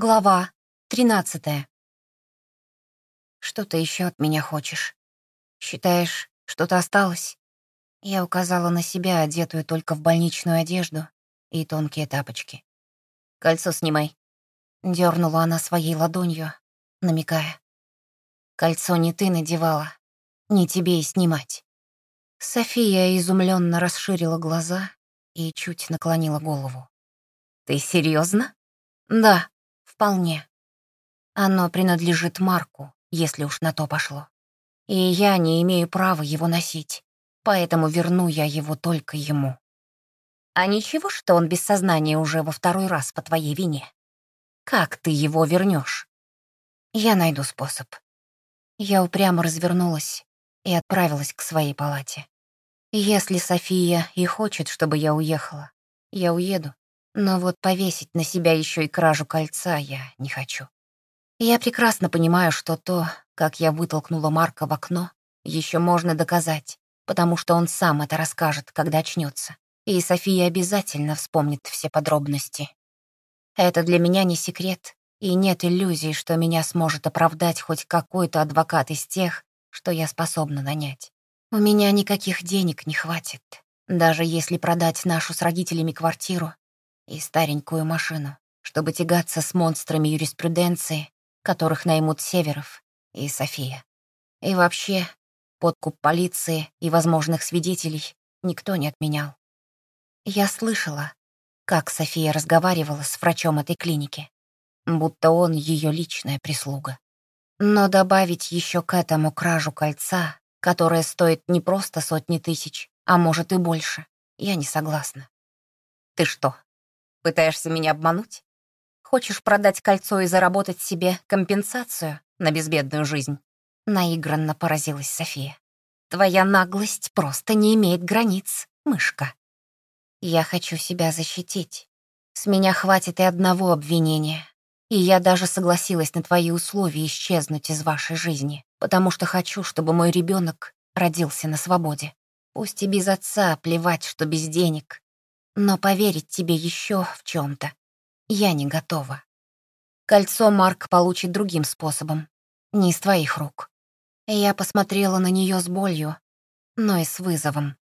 Глава тринадцатая. «Что ты еще от меня хочешь? Считаешь, что-то осталось?» Я указала на себя, одетую только в больничную одежду и тонкие тапочки. «Кольцо снимай», — дернула она своей ладонью, намекая. «Кольцо не ты надевала, не тебе и снимать». София изумленно расширила глаза и чуть наклонила голову. «Ты серьезно? «Да», Вполне. Оно принадлежит Марку, если уж на то пошло. И я не имею права его носить, поэтому верну я его только ему. А ничего, что он без сознания уже во второй раз по твоей вине? Как ты его вернешь? Я найду способ. Я упрямо развернулась и отправилась к своей палате. Если София и хочет, чтобы я уехала, я уеду. Но вот повесить на себя еще и кражу кольца я не хочу. Я прекрасно понимаю, что то, как я вытолкнула Марка в окно, еще можно доказать, потому что он сам это расскажет, когда очнется. И София обязательно вспомнит все подробности. Это для меня не секрет, и нет иллюзий, что меня сможет оправдать хоть какой-то адвокат из тех, что я способна нанять. У меня никаких денег не хватит. Даже если продать нашу с родителями квартиру, и старенькую машину, чтобы тягаться с монстрами юриспруденции, которых наймут Северов и София. И вообще, подкуп полиции и возможных свидетелей никто не отменял. Я слышала, как София разговаривала с врачом этой клиники, будто он ее личная прислуга. Но добавить еще к этому кражу кольца, которая стоит не просто сотни тысяч, а может и больше, я не согласна. Ты что, Пытаешься меня обмануть? Хочешь продать кольцо и заработать себе компенсацию на безбедную жизнь?» Наигранно поразилась София. «Твоя наглость просто не имеет границ, мышка. Я хочу себя защитить. С меня хватит и одного обвинения. И я даже согласилась на твои условия исчезнуть из вашей жизни, потому что хочу, чтобы мой ребенок родился на свободе. Пусть и без отца, плевать, что без денег. Но поверить тебе еще в чем то я не готова. Кольцо Марк получит другим способом, не из твоих рук. Я посмотрела на нее с болью, но и с вызовом,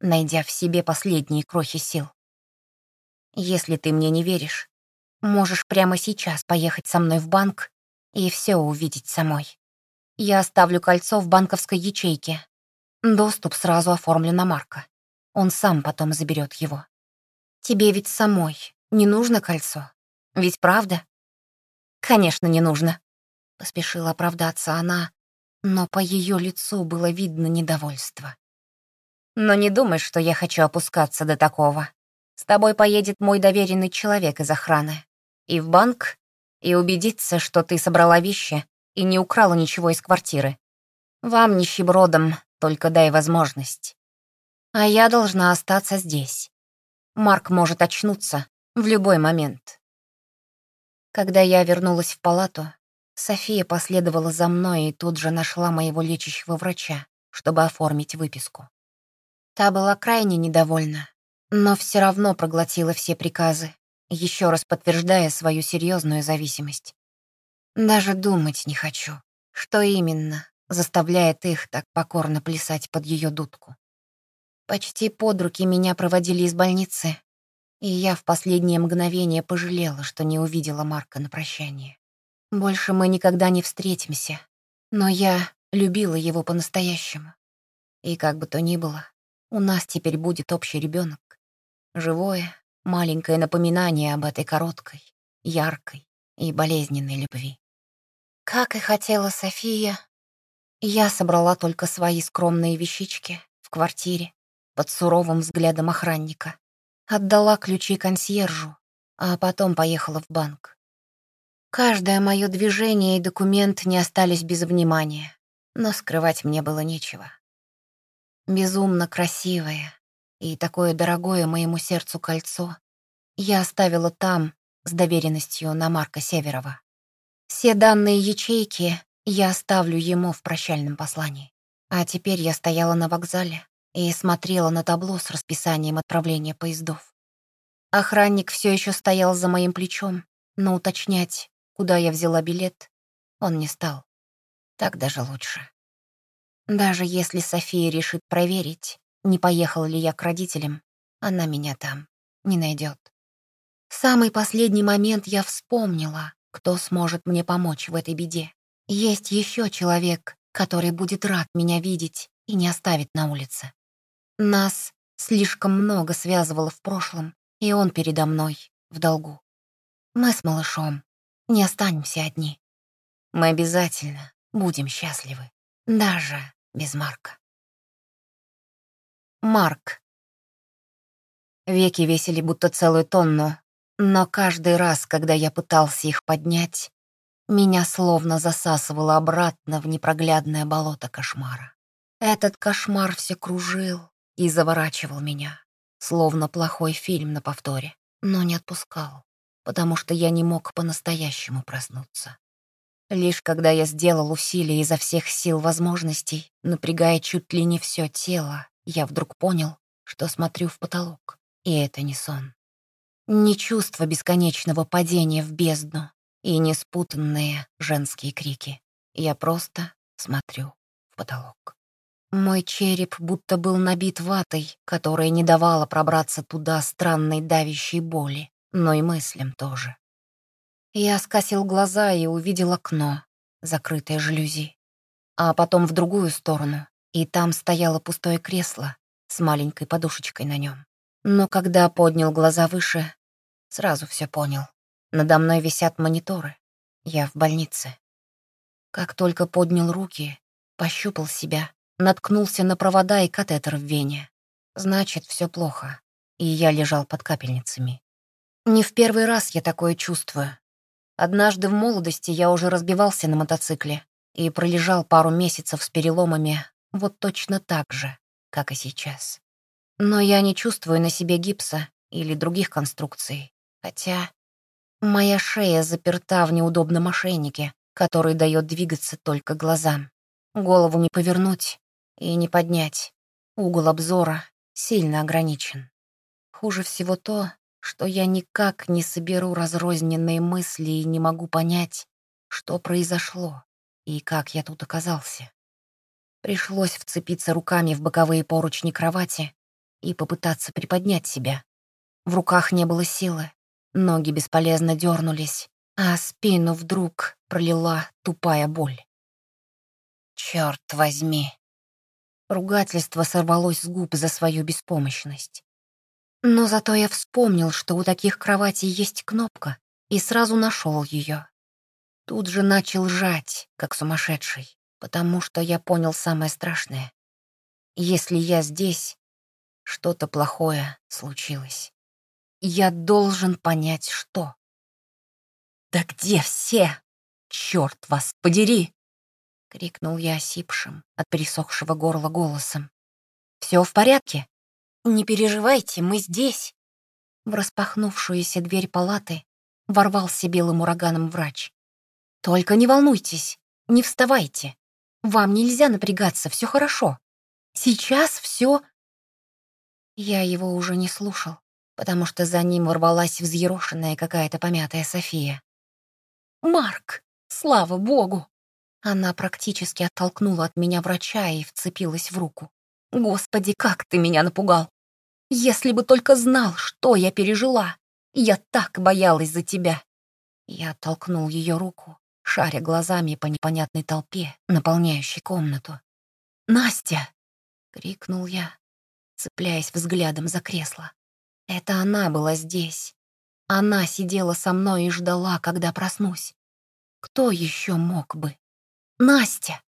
найдя в себе последние крохи сил. Если ты мне не веришь, можешь прямо сейчас поехать со мной в банк и все увидеть самой. Я оставлю кольцо в банковской ячейке. Доступ сразу оформлен на Марка. Он сам потом заберет его. Тебе ведь самой не нужно кольцо. Ведь правда? Конечно, не нужно. Поспешила оправдаться она, но по ее лицу было видно недовольство. Но не думай, что я хочу опускаться до такого. С тобой поедет мой доверенный человек из охраны. И в банк, и убедиться, что ты собрала вещи и не украла ничего из квартиры. Вам, нищебродам, только дай возможность. А я должна остаться здесь. Марк может очнуться в любой момент. Когда я вернулась в палату, София последовала за мной и тут же нашла моего лечащего врача, чтобы оформить выписку. Та была крайне недовольна, но все равно проглотила все приказы, еще раз подтверждая свою серьезную зависимость. Даже думать не хочу, что именно заставляет их так покорно плясать под ее дудку. Почти под руки меня проводили из больницы, и я в последнее мгновение пожалела, что не увидела Марка на прощание. Больше мы никогда не встретимся, но я любила его по-настоящему. И как бы то ни было, у нас теперь будет общий ребенок. Живое, маленькое напоминание об этой короткой, яркой и болезненной любви. Как и хотела София, я собрала только свои скромные вещички в квартире под суровым взглядом охранника. Отдала ключи консьержу, а потом поехала в банк. Каждое мое движение и документ не остались без внимания, но скрывать мне было нечего. Безумно красивое и такое дорогое моему сердцу кольцо я оставила там с доверенностью на Марка Северова. Все данные ячейки я оставлю ему в прощальном послании. А теперь я стояла на вокзале, и смотрела на табло с расписанием отправления поездов. Охранник все еще стоял за моим плечом, но уточнять, куда я взяла билет, он не стал. Так даже лучше. Даже если София решит проверить, не поехала ли я к родителям, она меня там не найдет. В самый последний момент я вспомнила, кто сможет мне помочь в этой беде. Есть еще человек, который будет рад меня видеть и не оставит на улице. Нас слишком много связывало в прошлом, и он передо мной в долгу. Мы с малышом не останемся одни. Мы обязательно будем счастливы, даже без Марка. Марк. Веки весили будто целую тонну, но каждый раз, когда я пытался их поднять, меня словно засасывало обратно в непроглядное болото кошмара. Этот кошмар все кружил и заворачивал меня, словно плохой фильм на повторе, но не отпускал, потому что я не мог по-настоящему проснуться. Лишь когда я сделал усилия изо всех сил возможностей, напрягая чуть ли не все тело, я вдруг понял, что смотрю в потолок. И это не сон. Не чувство бесконечного падения в бездну и не спутанные женские крики. Я просто смотрю в потолок. Мой череп будто был набит ватой, которая не давала пробраться туда странной давящей боли, но и мыслям тоже. Я скосил глаза и увидел окно, закрытое жалюзи. А потом в другую сторону, и там стояло пустое кресло с маленькой подушечкой на нем. Но когда поднял глаза выше, сразу все понял. Надо мной висят мониторы. Я в больнице. Как только поднял руки, пощупал себя, наткнулся на провода и катетер в вене. Значит, все плохо. И я лежал под капельницами. Не в первый раз я такое чувствую. Однажды в молодости я уже разбивался на мотоцикле и пролежал пару месяцев с переломами вот точно так же, как и сейчас. Но я не чувствую на себе гипса или других конструкций, хотя моя шея заперта в неудобном ошейнике, который дает двигаться только глазам. Голову не повернуть и не поднять. Угол обзора сильно ограничен. Хуже всего то, что я никак не соберу разрозненные мысли и не могу понять, что произошло и как я тут оказался. Пришлось вцепиться руками в боковые поручни кровати и попытаться приподнять себя. В руках не было силы, ноги бесполезно дернулись, а спину вдруг пролила тупая боль. Черт возьми! Ругательство сорвалось с губ за свою беспомощность. Но зато я вспомнил, что у таких кроватей есть кнопка, и сразу нашел ее. Тут же начал жать, как сумасшедший, потому что я понял самое страшное. Если я здесь, что-то плохое случилось. Я должен понять, что. «Да где все? Черт вас подери!» — крикнул я осипшим от пересохшего горла голосом. «Все в порядке?» «Не переживайте, мы здесь!» В распахнувшуюся дверь палаты ворвался белым ураганом врач. «Только не волнуйтесь, не вставайте. Вам нельзя напрягаться, все хорошо. Сейчас все...» Я его уже не слушал, потому что за ним ворвалась взъерошенная какая-то помятая София. «Марк, слава богу!» Она практически оттолкнула от меня врача и вцепилась в руку. Господи, как ты меня напугал! Если бы только знал, что я пережила! Я так боялась за тебя!» Я оттолкнул ее руку, шаря глазами по непонятной толпе, наполняющей комнату. «Настя!» — крикнул я, цепляясь взглядом за кресло. Это она была здесь. Она сидела со мной и ждала, когда проснусь. Кто еще мог бы? «Настя!»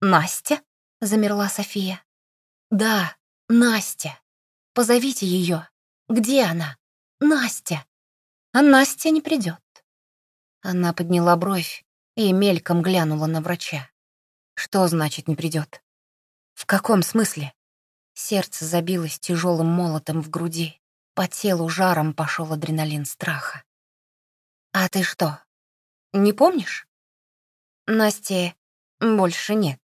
«Настя?» — замерла София. «Да, Настя. Позовите ее. Где она? Настя. А Настя не придет». Она подняла бровь и мельком глянула на врача. «Что значит не придет? В каком смысле?» Сердце забилось тяжелым молотом в груди. По телу жаром пошел адреналин страха. «А ты что, не помнишь?» «Насти больше нет».